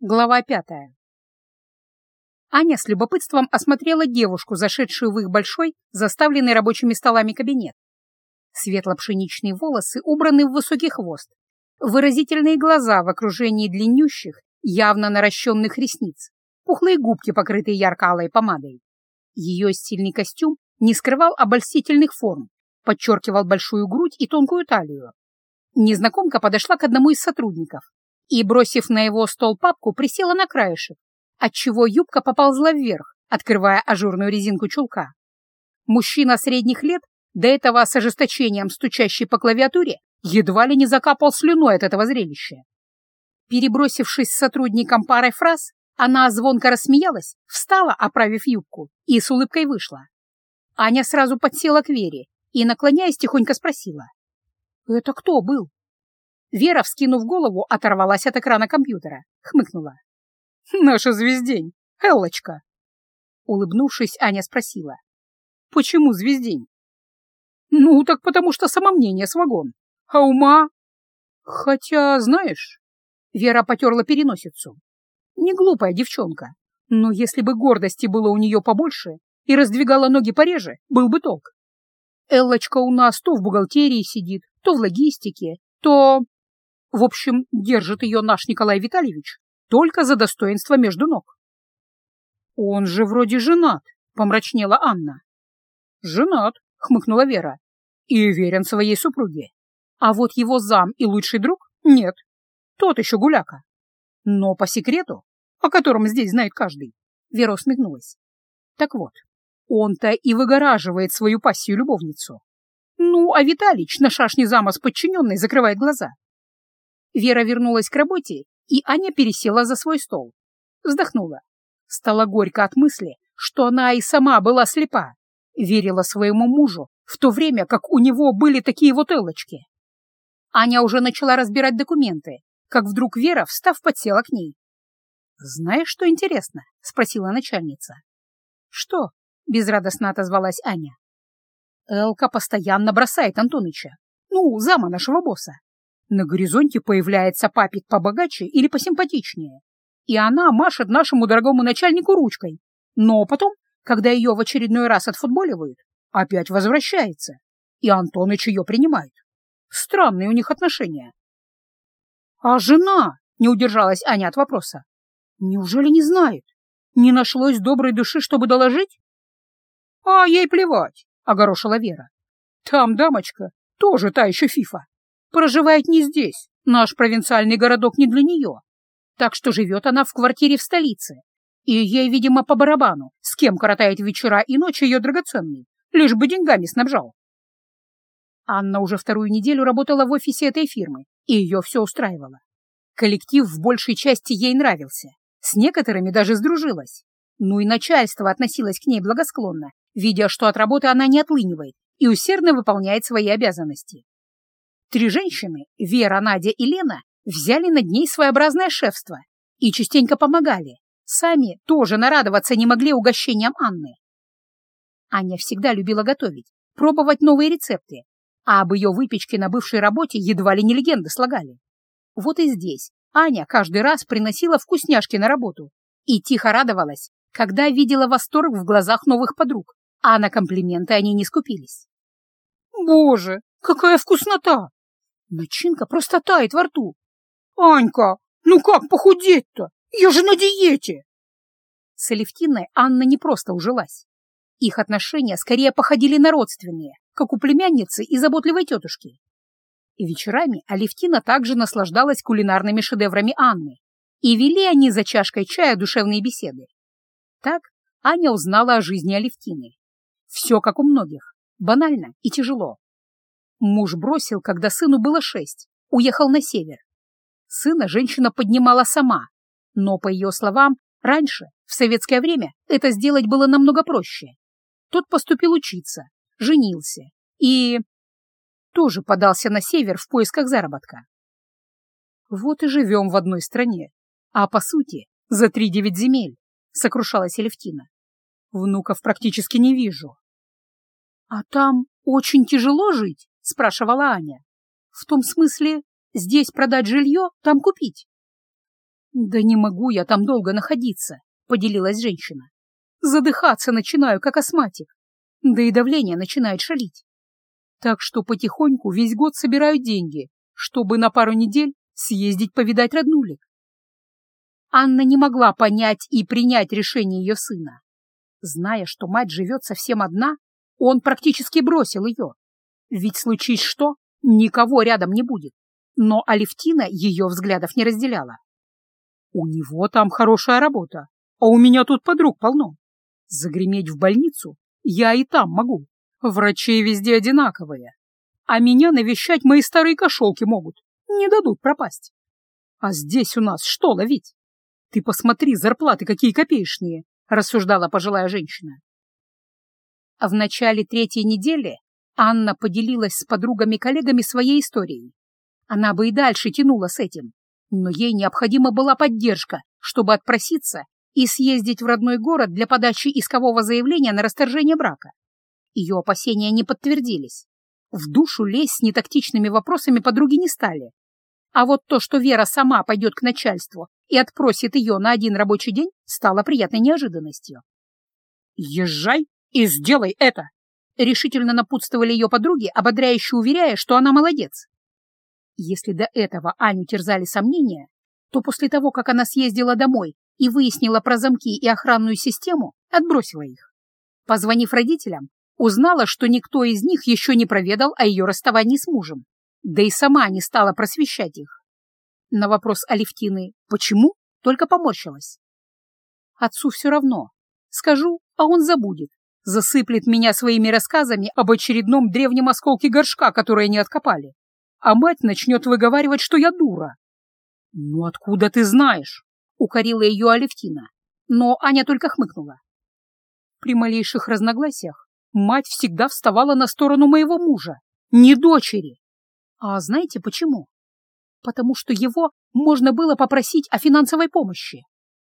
Глава пятая. Аня с любопытством осмотрела девушку, зашедшую в их большой, заставленный рабочими столами кабинет. Светло-пшеничные волосы убраны в высокий хвост, выразительные глаза в окружении длиннющих, явно наращенных ресниц, пухлые губки, покрытые ярко-алой помадой. Ее стильный костюм не скрывал обольстительных форм, подчеркивал большую грудь и тонкую талию. Незнакомка подошла к одному из сотрудников, и, бросив на его стол папку, присела на краешек, отчего юбка поползла вверх, открывая ажурную резинку чулка. Мужчина средних лет, до этого с ожесточением стучащий по клавиатуре, едва ли не закапал слюной от этого зрелища. Перебросившись с сотрудником парой фраз, она звонко рассмеялась, встала, оправив юбку, и с улыбкой вышла. Аня сразу подсела к Вере и, наклоняясь, тихонько спросила. «Это кто был?» Вера, вскинув голову, оторвалась от экрана компьютера, хмыкнула. «Наша звездень, Эллочка!» Улыбнувшись, Аня спросила. «Почему звездень?» «Ну, так потому что самомнение с вагон. А ума...» «Хотя, знаешь...» Вера потерла переносицу. «Не глупая девчонка, но если бы гордости было у нее побольше и раздвигала ноги пореже, был бы толк. Эллочка у нас то в бухгалтерии сидит, то в логистике, то в общем, держит ее наш Николай Витальевич только за достоинство между ног. «Он же вроде женат», — помрачнела Анна. «Женат», — хмыкнула Вера, — «и верен своей супруге. А вот его зам и лучший друг — нет. Тот еще гуляка. Но по секрету, о котором здесь знает каждый, Вера усмехнулась. Так вот, он-то и выгораживает свою пассию-любовницу. Ну, а Виталич на шашне зама с подчиненной закрывает глаза. Вера вернулась к работе, и Аня пересела за свой стол. Вздохнула. Стало горько от мысли, что она и сама была слепа, верила своему мужу, в то время как у него были такие вот элочки. Аня уже начала разбирать документы, как вдруг Вера, встав, подсела к ней. «Знаешь, что интересно?» — спросила начальница. «Что?» — безрадостно отозвалась Аня. Элка постоянно бросает Антоныча. Ну, зама нашего босса. На горизонте появляется папик побогаче или посимпатичнее, и она машет нашему дорогому начальнику ручкой, но потом, когда ее в очередной раз отфутболивают, опять возвращается, и Антоныч ее принимает. Странные у них отношения. «А жена?» — не удержалась Аня от вопроса. «Неужели не знает? Не нашлось доброй души, чтобы доложить?» «А ей плевать», — огорошила Вера. «Там дамочка тоже та еще фифа проживает не здесь, наш провинциальный городок не для нее. Так что живет она в квартире в столице. И ей, видимо, по барабану, с кем коротает вечера и ночи ее драгоценный, лишь бы деньгами снабжал. Анна уже вторую неделю работала в офисе этой фирмы, и ее все устраивало. Коллектив в большей части ей нравился, с некоторыми даже сдружилась. Ну и начальство относилось к ней благосклонно, видя, что от работы она не отлынивает и усердно выполняет свои обязанности. Три женщины, Вера, Надя и Лена, взяли над ней своеобразное шефство и частенько помогали. Сами тоже нарадоваться не могли угощениям Анны. Аня всегда любила готовить, пробовать новые рецепты, а об ее выпечке на бывшей работе едва ли не легенды слагали. Вот и здесь Аня каждый раз приносила вкусняшки на работу и тихо радовалась, когда видела восторг в глазах новых подруг, а на комплименты они не скупились. «Боже, какая вкуснота!» Начинка просто тает во рту. «Анька, ну как похудеть-то? Я же на диете!» С Алевтиной Анна не просто ужилась. Их отношения скорее походили на родственные, как у племянницы и заботливой тетушки. И вечерами Алевтина также наслаждалась кулинарными шедеврами Анны, и вели они за чашкой чая душевные беседы. Так Аня узнала о жизни Алевтины. Все как у многих, банально и тяжело. Муж бросил, когда сыну было шесть, уехал на север. Сына женщина поднимала сама, но, по ее словам, раньше, в советское время, это сделать было намного проще. Тот поступил учиться, женился и... тоже подался на север в поисках заработка. Вот и живем в одной стране, а по сути за три девять земель, сокрушалась Элевтина. Внуков практически не вижу. А там очень тяжело жить? — спрашивала Аня. «В том смысле, здесь продать жилье, там купить?» «Да не могу я там долго находиться», — поделилась женщина. «Задыхаться начинаю, как астматик, да и давление начинает шалить. Так что потихоньку весь год собираю деньги, чтобы на пару недель съездить повидать роднулик. Анна не могла понять и принять решение ее сына. Зная, что мать живет совсем одна, он практически бросил ее. Ведь случись что, никого рядом не будет. Но Алевтина ее взглядов не разделяла. У него там хорошая работа, а у меня тут подруг полно. Загреметь в больницу я и там могу. Врачи везде одинаковые. А меня навещать мои старые кошелки могут. Не дадут пропасть. А здесь у нас что ловить? Ты посмотри, зарплаты какие копеечные, рассуждала пожилая женщина. А в начале третьей недели Анна поделилась с подругами-коллегами своей историей. Она бы и дальше тянула с этим, но ей необходима была поддержка, чтобы отпроситься и съездить в родной город для подачи искового заявления на расторжение брака. Ее опасения не подтвердились. В душу лезть с нетактичными вопросами подруги не стали. А вот то, что Вера сама пойдет к начальству и отпросит ее на один рабочий день, стало приятной неожиданностью. «Езжай и сделай это!» Решительно напутствовали ее подруги, ободряюще уверяя, что она молодец. Если до этого Аню терзали сомнения, то после того, как она съездила домой и выяснила про замки и охранную систему, отбросила их. Позвонив родителям, узнала, что никто из них еще не проведал о ее расставании с мужем, да и сама не стала просвещать их. На вопрос Алевтины «почему?» только поморщилась. Отцу все равно. Скажу, а он забудет. Засыплет меня своими рассказами об очередном древнем осколке горшка, который не откопали. А мать начнет выговаривать, что я дура. «Ну откуда ты знаешь?» — укорила ее Алевтина. Но Аня только хмыкнула. При малейших разногласиях мать всегда вставала на сторону моего мужа, не дочери. А знаете почему? Потому что его можно было попросить о финансовой помощи.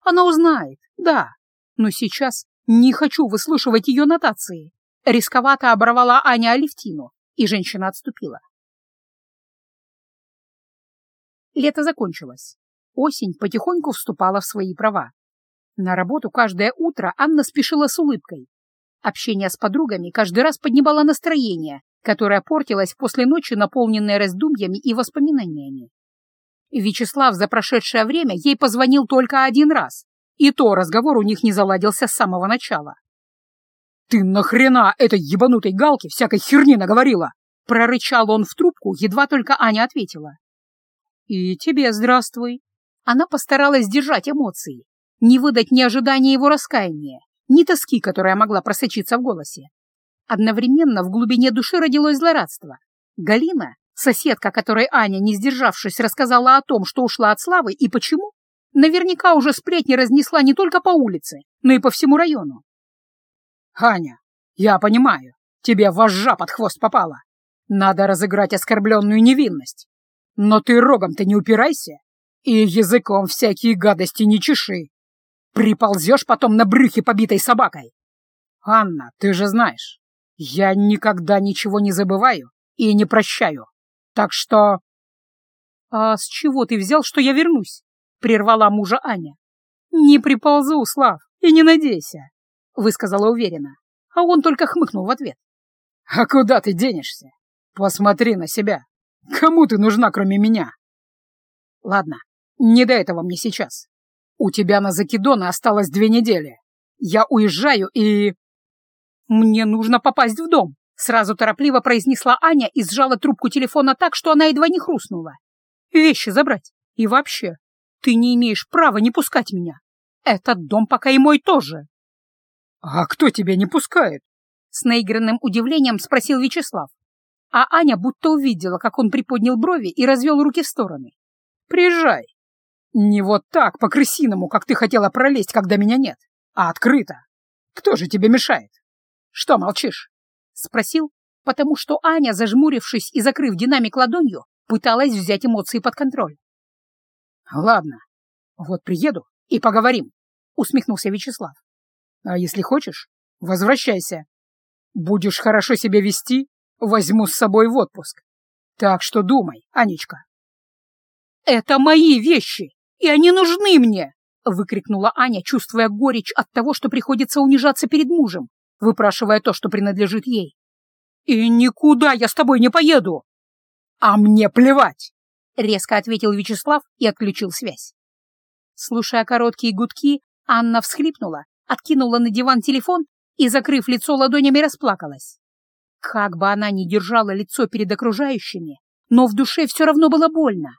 Она узнает, да, но сейчас не хочу выслушивать ее нотации. Рисковато оборвала Аня Алевтину, и женщина отступила. Лето закончилось. Осень потихоньку вступала в свои права. На работу каждое утро Анна спешила с улыбкой. Общение с подругами каждый раз поднимало настроение, которое портилось после ночи, наполненной раздумьями и воспоминаниями. Вячеслав за прошедшее время ей позвонил только один раз, и то разговор у них не заладился с самого начала. «Ты нахрена этой ебанутой галке всякой херни наговорила?» Прорычал он в трубку, едва только Аня ответила. «И тебе здравствуй». Она постаралась сдержать эмоции, не выдать ни ожидания его раскаяния, ни тоски, которая могла просочиться в голосе. Одновременно в глубине души родилось злорадство. Галина, соседка, которой Аня, не сдержавшись, рассказала о том, что ушла от Славы и почему, наверняка уже сплетни разнесла не только по улице, но и по всему району. «Аня, я понимаю, тебе вожжа под хвост попала. Надо разыграть оскорбленную невинность. Но ты рогом-то не упирайся и языком всякие гадости не чеши. Приползешь потом на брюхе побитой собакой. Анна, ты же знаешь, я никогда ничего не забываю и не прощаю. Так что... А с чего ты взял, что я вернусь? Прервала мужа Аня. Не приползу, Слав, и не надейся, высказала уверенно, а он только хмыкнул в ответ. А куда ты денешься? Посмотри на себя. Кому ты нужна, кроме меня? Ладно, не до этого мне сейчас. У тебя на Закидона осталось две недели. Я уезжаю и... Мне нужно попасть в дом, сразу торопливо произнесла Аня и сжала трубку телефона так, что она едва не хрустнула. Вещи забрать. И вообще, ты не имеешь права не пускать меня. Этот дом пока и мой тоже. А кто тебя не пускает? С наигранным удивлением спросил Вячеслав. А Аня будто увидела, как он приподнял брови и развел руки в стороны. «Приезжай. Не вот так, по-крысиному, как ты хотела пролезть, когда меня нет, а открыто. Кто же тебе мешает? Что молчишь?» Спросил, потому что Аня, зажмурившись и закрыв динамик ладонью, пыталась взять эмоции под контроль. «Ладно, вот приеду и поговорим», — усмехнулся Вячеслав. «А если хочешь, возвращайся. Будешь хорошо себя вести, возьму с собой в отпуск. Так что думай, Анечка». «Это мои вещи!» и они нужны мне!» — выкрикнула Аня, чувствуя горечь от того, что приходится унижаться перед мужем, выпрашивая то, что принадлежит ей. «И никуда я с тобой не поеду!» «А мне плевать!» — резко ответил Вячеслав и отключил связь. Слушая короткие гудки, Анна всхлипнула, откинула на диван телефон и, закрыв лицо ладонями, расплакалась. Как бы она ни держала лицо перед окружающими, но в душе все равно было больно.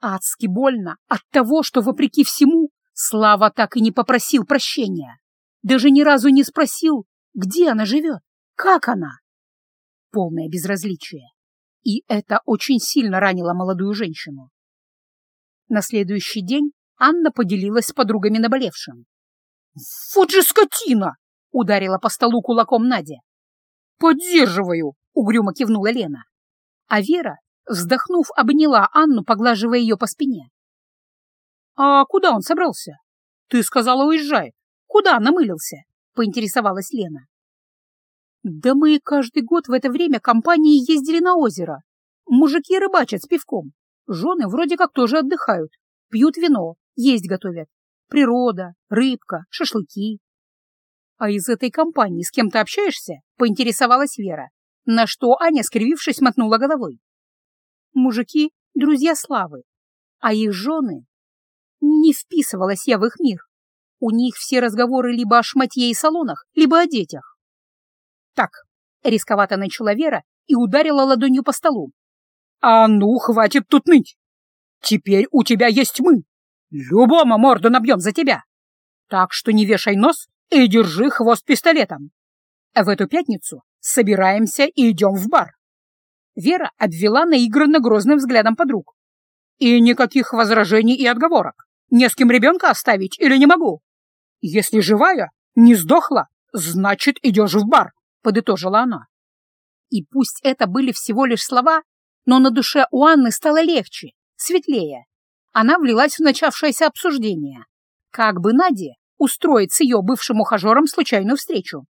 Адски больно от того, что, вопреки всему, Слава так и не попросил прощения. Даже ни разу не спросил, где она живет, как она. Полное безразличие. И это очень сильно ранило молодую женщину. На следующий день Анна поделилась с подругами наболевшим. «Вот же скотина!» — ударила по столу кулаком Надя. «Поддерживаю!» — угрюмо кивнула Лена. А Вера, вздохнув, обняла Анну, поглаживая ее по спине. «А куда он собрался? Ты сказала, уезжает. Куда намылился?» — поинтересовалась Лена. «Да мы каждый год в это время компании ездили на озеро. Мужики рыбачат с пивком. Жены вроде как тоже отдыхают, пьют вино, есть готовят. Природа, рыбка, шашлыки. А из этой компании с кем ты общаешься? Поинтересовалась Вера, на что Аня, скривившись, мотнула головой. Мужики — друзья Славы, а их жены... Не вписывалась я в их мир. У них все разговоры либо о шматье и салонах, либо о детях. Так, рисковато начала Вера и ударила ладонью по столу. «А ну, хватит тут ныть! Теперь у тебя есть мы! Любому морду набьем за тебя! Так что не вешай нос и держи хвост пистолетом! В эту пятницу собираемся и идем в бар!» Вера обвела наигранно грозным взглядом подруг. «И никаких возражений и отговорок! Не с кем ребенка оставить или не могу? Если живая, не сдохла, значит, идешь в бар!» — подытожила она. И пусть это были всего лишь слова, но на душе у Анны стало легче, светлее. Она влилась в начавшееся обсуждение. Как бы Наде устроить с ее бывшим ухажером случайную встречу?